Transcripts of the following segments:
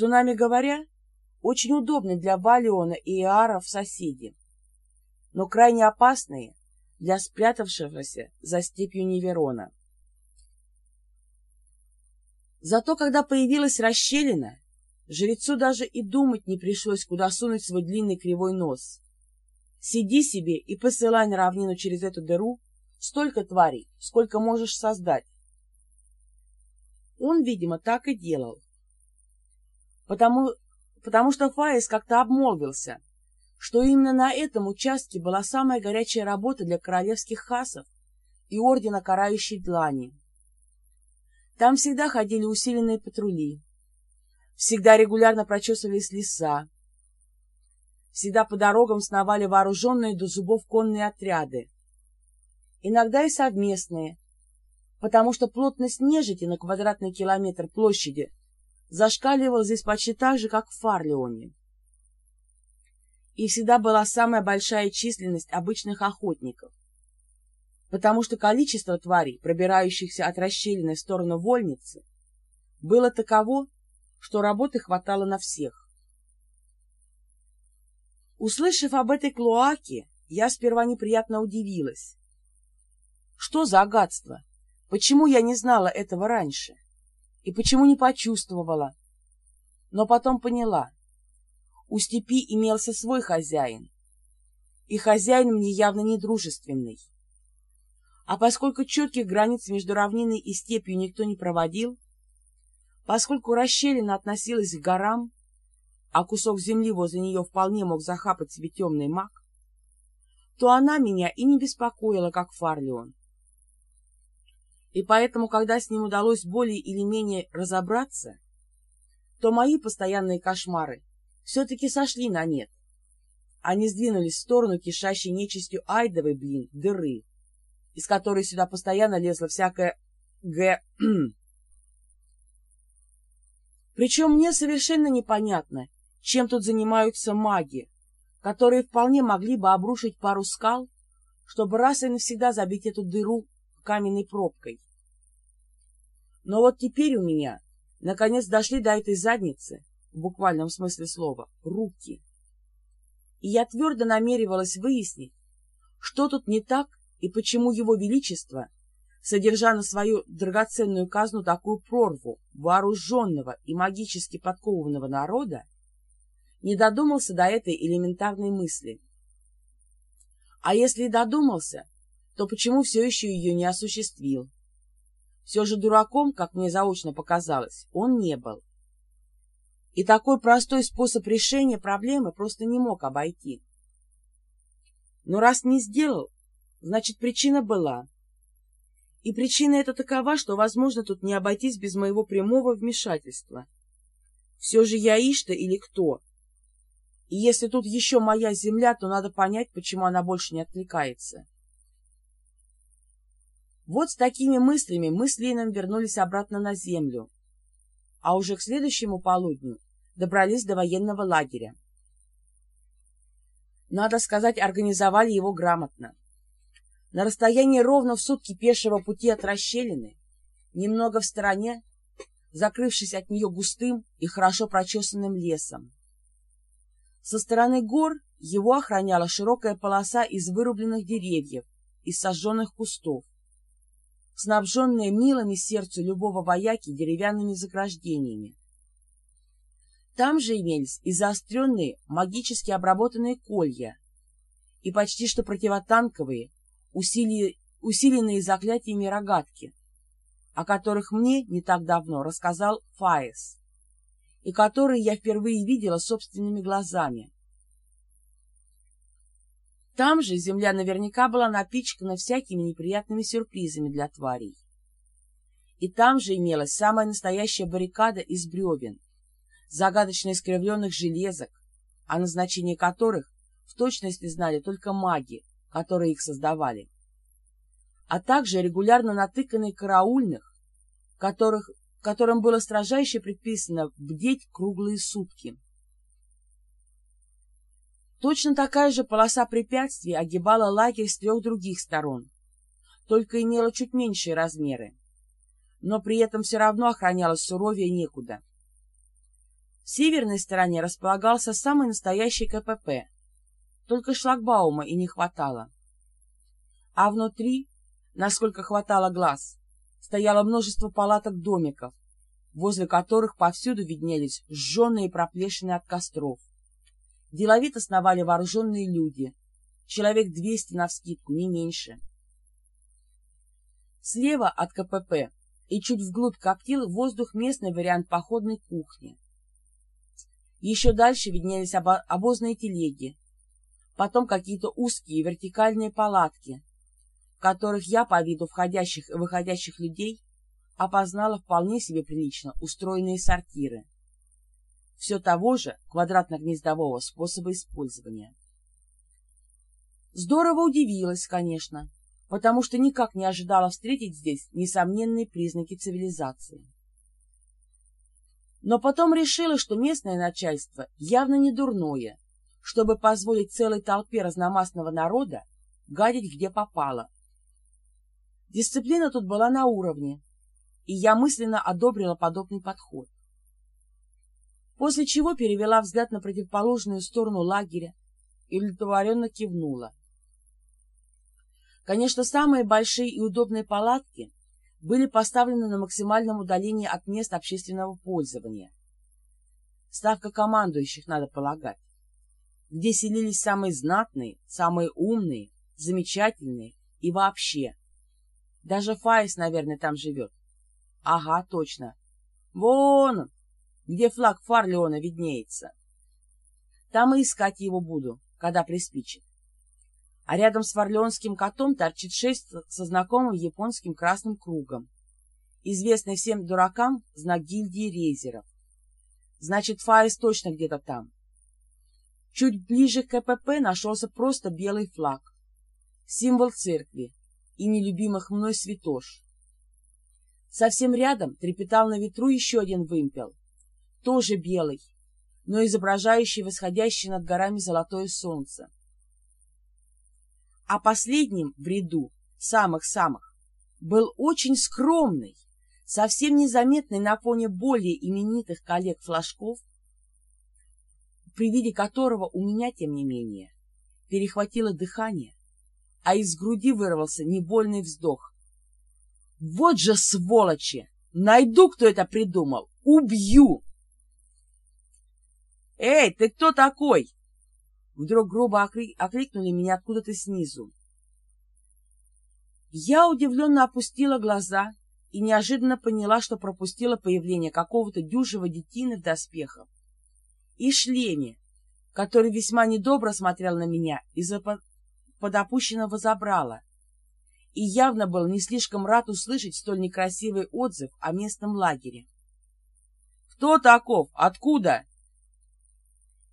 Между нами говоря, очень удобны для Валиона и Иара в соседи, но крайне опасные для спрятавшегося за степью Неверона. Зато когда появилась расщелина, жрецу даже и думать не пришлось, куда сунуть свой длинный кривой нос. Сиди себе и посылай на равнину через эту дыру столько тварей, сколько можешь создать. Он, видимо, так и делал. Потому, потому что Фаис как-то обмолвился, что именно на этом участке была самая горячая работа для королевских хасов и Ордена Карающей Длани. Там всегда ходили усиленные патрули, всегда регулярно прочесывались леса, всегда по дорогам сновали вооруженные до зубов конные отряды, иногда и совместные, потому что плотность нежити на квадратный километр площади зашкаливала здесь почти так же, как в Фарлеоне. И всегда была самая большая численность обычных охотников потому что количество тварей, пробирающихся от расщелины в сторону вольницы, было таково, что работы хватало на всех. Услышав об этой клоаке, я сперва неприятно удивилась. Что за гадство? Почему я не знала этого раньше? И почему не почувствовала? Но потом поняла. У степи имелся свой хозяин. И хозяин мне явно не дружественный. А поскольку четких границ между равниной и степью никто не проводил, поскольку расщелина относилась к горам, а кусок земли возле нее вполне мог захапать себе темный маг, то она меня и не беспокоила, как Фарлион. И поэтому, когда с ним удалось более или менее разобраться, то мои постоянные кошмары все-таки сошли на нет. Они сдвинулись в сторону кишащей нечистью айдовой, блин, дыры, из которой сюда постоянно лезла всякая г... Причем мне совершенно непонятно, чем тут занимаются маги, которые вполне могли бы обрушить пару скал, чтобы раз и навсегда забить эту дыру каменной пробкой. Но вот теперь у меня наконец дошли до этой задницы, в буквальном смысле слова, руки. И я твердо намеревалась выяснить, что тут не так и почему его величество, содержа на свою драгоценную казну такую прорву вооруженного и магически подкованного народа, не додумался до этой элементарной мысли. А если и додумался, то почему все еще ее не осуществил? Все же дураком, как мне заочно показалось, он не был. И такой простой способ решения проблемы просто не мог обойти. Но раз не сделал, Значит, причина была. И причина эта такова, что, возможно, тут не обойтись без моего прямого вмешательства. Все же я Ишта или кто? И если тут еще моя земля, то надо понять, почему она больше не откликается. Вот с такими мыслями мы с Лином вернулись обратно на землю, а уже к следующему полудню добрались до военного лагеря. Надо сказать, организовали его грамотно. На расстоянии ровно в сутки пешего пути от расщелины, немного в стороне, закрывшись от нее густым и хорошо прочесанным лесом. Со стороны гор его охраняла широкая полоса из вырубленных деревьев и сожженных кустов, снабженная милыми сердцу любого вояки деревянными заграждениями. Там же имелись и заостренные, магически обработанные колья, и почти что противотанковые, усили... усиленные заклятиями рогатки, о которых мне не так давно рассказал Фаес, и которые я впервые видела собственными глазами. Там же земля наверняка была напичкана всякими неприятными сюрпризами для тварей. И там же имелась самая настоящая баррикада из бревен, загадочно искривленных железок, о назначении которых в точности знали только маги, которые их создавали, а также регулярно натыканные караульных, которых, которым было строжайше предписано бдеть круглые сутки. Точно такая же полоса препятствий огибала лагерь с трех других сторон, только имела чуть меньшие размеры, но при этом все равно охранялась суровее некуда. В северной стороне располагался самый настоящий КПП, только шлагбаума и не хватало. А внутри, насколько хватало глаз, стояло множество палаток-домиков, возле которых повсюду виднелись сжженные проплешины от костров. Деловито сновали вооруженные люди, человек двести навскидку, не меньше. Слева от КПП и чуть вглубь коптил воздух местный вариант походной кухни. Еще дальше виднелись обозные телеги, потом какие-то узкие вертикальные палатки, которых я по виду входящих и выходящих людей опознала вполне себе прилично устроенные сортиры. Все того же квадратно-гнездового способа использования. Здорово удивилась, конечно, потому что никак не ожидала встретить здесь несомненные признаки цивилизации. Но потом решила, что местное начальство явно не дурное, чтобы позволить целой толпе разномастного народа гадить где попало. Дисциплина тут была на уровне, и я мысленно одобрила подобный подход. После чего перевела взгляд на противоположную сторону лагеря и удовлетворенно кивнула. Конечно, самые большие и удобные палатки были поставлены на максимальном удалении от мест общественного пользования. Ставка командующих, надо полагать, где селились самые знатные, самые умные, замечательные и вообще. Даже Фаис, наверное, там живет. Ага, точно. Вон он, где флаг Фарлеона виднеется. Там и искать его буду, когда приспичит а рядом с варлеонским котом торчит шесть со знакомым японским красным кругом. Известный всем дуракам знак гильдии рейзеров. Значит, Фаис точно где-то там. Чуть ближе к КПП нашелся просто белый флаг. Символ церкви и нелюбимых мной святош. Совсем рядом трепетал на ветру еще один вымпел, тоже белый, но изображающий восходящее над горами золотое солнце а последним в ряду, самых-самых, был очень скромный, совсем незаметный на фоне более именитых коллег-флажков, при виде которого у меня, тем не менее, перехватило дыхание, а из груди вырвался небольный вздох. «Вот же сволочи! Найду, кто это придумал! Убью!» «Эй, ты кто такой?» Вдруг грубо окликнули меня откуда-то снизу. Я удивленно опустила глаза и неожиданно поняла, что пропустила появление какого-то дюжего детины в доспехах и шлеме, который весьма недобро смотрел на меня из-за подопущенного забрала и явно был не слишком рад услышать столь некрасивый отзыв о местном лагере. «Кто таков? Откуда?»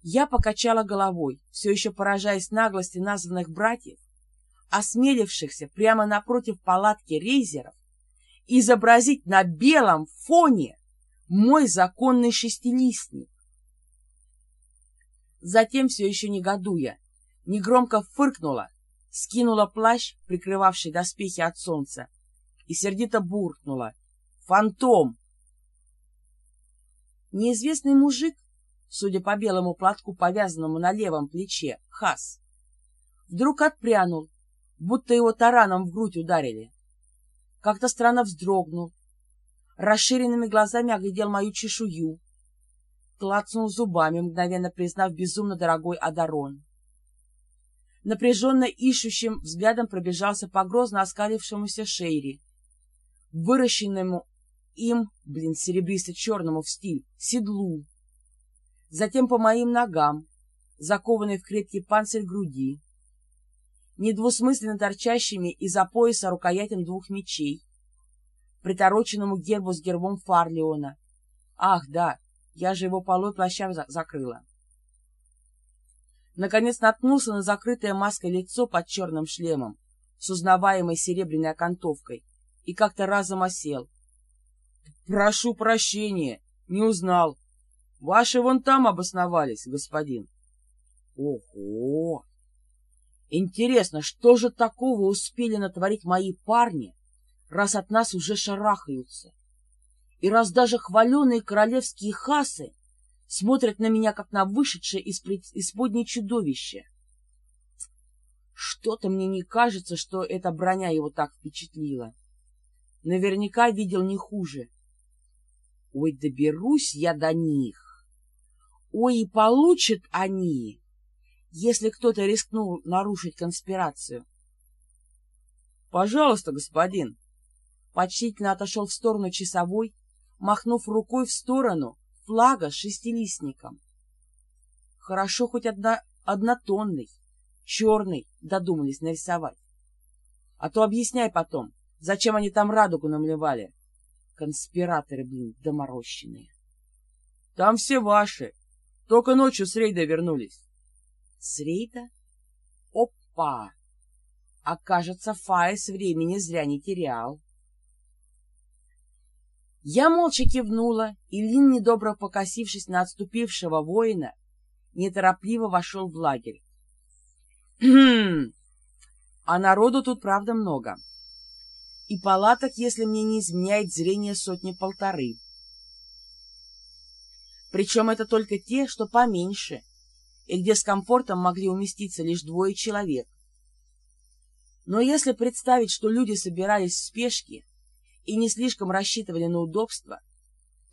Я покачала головой, все еще поражаясь наглости названных братьев, осмелившихся прямо напротив палатки рейзеров изобразить на белом фоне мой законный шестилистник. Затем, все еще негодуя, негромко фыркнула, скинула плащ, прикрывавший доспехи от солнца, и сердито буркнула. «Фантом!» Неизвестный мужик судя по белому платку, повязанному на левом плече, хас, вдруг отпрянул, будто его тараном в грудь ударили. Как-то странно вздрогнул, расширенными глазами оглядел мою чешую, клацнул зубами, мгновенно признав безумно дорогой Адарон. Напряженно ищущим взглядом пробежался по грозно оскалившемуся Шейри, выращенному им, блин, серебристо-черному в стиль, седлу, затем по моим ногам, закованной в крепкий панцирь груди, недвусмысленно торчащими из-за пояса рукоятям двух мечей, притороченному гербу с гербом Фарлеона. Ах, да, я же его полой плаща за закрыла. Наконец наткнулся на закрытое маской лицо под черным шлемом с узнаваемой серебряной окантовкой и как-то разом осел. — Прошу прощения, не узнал. Ваши вон там обосновались, господин. Ого! Интересно, что же такого успели натворить мои парни, раз от нас уже шарахаются? И раз даже хваленые королевские хасы смотрят на меня, как на вышедшее из исподней чудовище. Что-то мне не кажется, что эта броня его так впечатлила. Наверняка видел не хуже. Ой, доберусь я до них. Ой, и получат они, если кто-то рискнул нарушить конспирацию. — Пожалуйста, господин. Почтительно отошел в сторону часовой, махнув рукой в сторону флага с шестилистником. Хорошо хоть одна, однотонный, черный додумались нарисовать. А то объясняй потом, зачем они там радугу намлевали. Конспираторы, блин, доморощенные. Там все ваши. Только ночью с рейда вернулись. С рейда? Опа! А кажется, Фаис времени зря не терял. Я молча кивнула, и Лин, недобро покосившись на отступившего воина, неторопливо вошел в лагерь. «Хм! А народу тут, правда, много. И палаток, если мне не изменяет зрение, сотни-полторы. Причем это только те, что поменьше, и где с комфортом могли уместиться лишь двое человек. Но если представить, что люди собирались в спешке, и не слишком рассчитывали на удобство,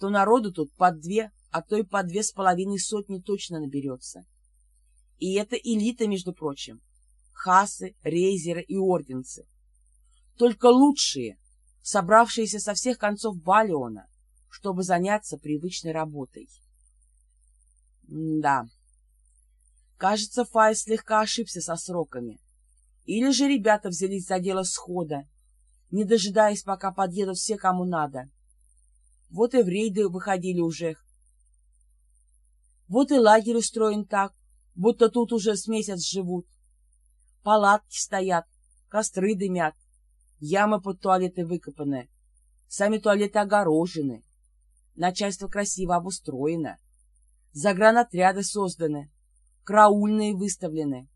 то народу тут по две, а то и по две с половиной сотни точно наберется. И это элита, между прочим. Хасы, рейзеры и орденцы. Только лучшие, собравшиеся со всех концов Балиона, чтобы заняться привычной работой. Да. Кажется, Файс слегка ошибся со сроками. Или же ребята взялись за дело схода не дожидаясь, пока подъедут все, кому надо. Вот и в рейды выходили уже. Вот и лагерь устроен так, будто тут уже с месяц живут. Палатки стоят, костры дымят, ямы под туалеты выкопаны, сами туалеты огорожены, начальство красиво обустроено, загранотряды созданы, караульные выставлены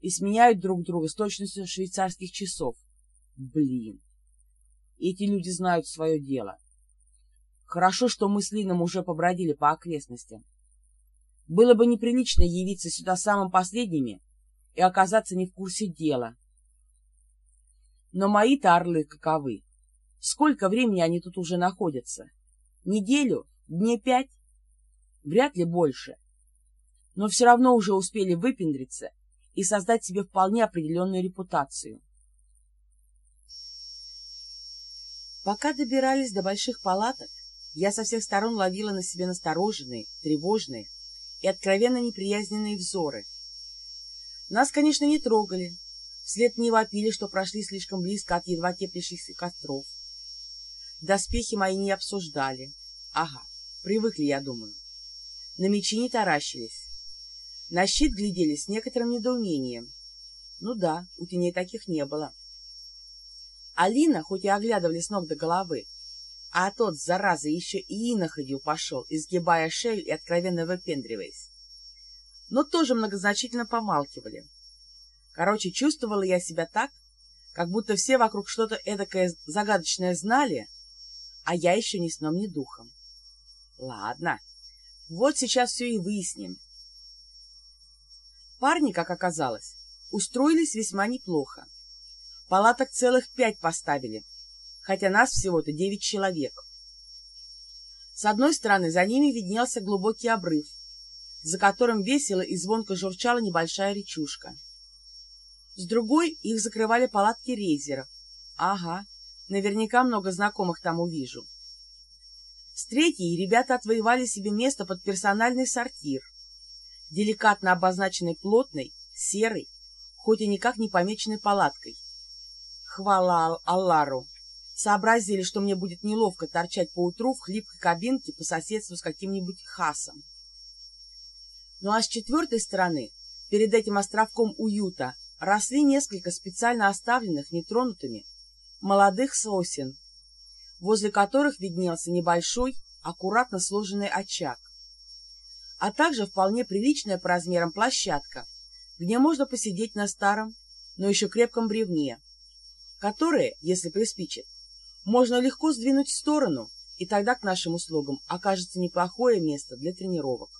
и сменяют друг друга с точностью швейцарских часов. Блин, эти люди знают свое дело. Хорошо, что мы с Лином уже побродили по окрестностям. Было бы неприлично явиться сюда самым последними и оказаться не в курсе дела. Но мои-то орлы каковы. Сколько времени они тут уже находятся? Неделю? Дней пять? Вряд ли больше. Но все равно уже успели выпендриться и создать себе вполне определенную репутацию. Пока добирались до больших палаток, я со всех сторон ловила на себе настороженные, тревожные и откровенно неприязненные взоры. Нас, конечно, не трогали, вслед не вопили, что прошли слишком близко от едва теплящихся костров. Доспехи мои не обсуждали. Ага, привыкли, я думаю. На мечи не таращились. На щит глядели с некоторым недоумением. Ну да, у теней таких не было. Алина, хоть и оглядывали с ног до головы, а тот, зараза, еще и иноходью пошел, изгибая шею и откровенно выпендриваясь. Но тоже многозначительно помалкивали. Короче, чувствовала я себя так, как будто все вокруг что-то эдакое загадочное знали, а я еще ни сном, ни духом. Ладно, вот сейчас все и выясним. Парни, как оказалось, устроились весьма неплохо. Палаток целых пять поставили, хотя нас всего-то девять человек. С одной стороны за ними виднелся глубокий обрыв, за которым весело и звонко журчала небольшая речушка. С другой их закрывали палатки рейзеров. Ага, наверняка много знакомых там увижу. С третьей ребята отвоевали себе место под персональный сортир, деликатно обозначенный плотной, серой, хоть и никак не помеченной палаткой. Хвала Аллару. Сообразили, что мне будет неловко торчать поутру в хлипкой кабинке по соседству с каким-нибудь хасом. Ну а с четвертой стороны, перед этим островком уюта, росли несколько специально оставленных нетронутыми молодых сосен, возле которых виднелся небольшой, аккуратно сложенный очаг, а также вполне приличная по размерам площадка, где можно посидеть на старом, но еще крепком бревне, которые, если приспичит, можно легко сдвинуть в сторону и тогда к нашим услугам окажется неплохое место для тренировок.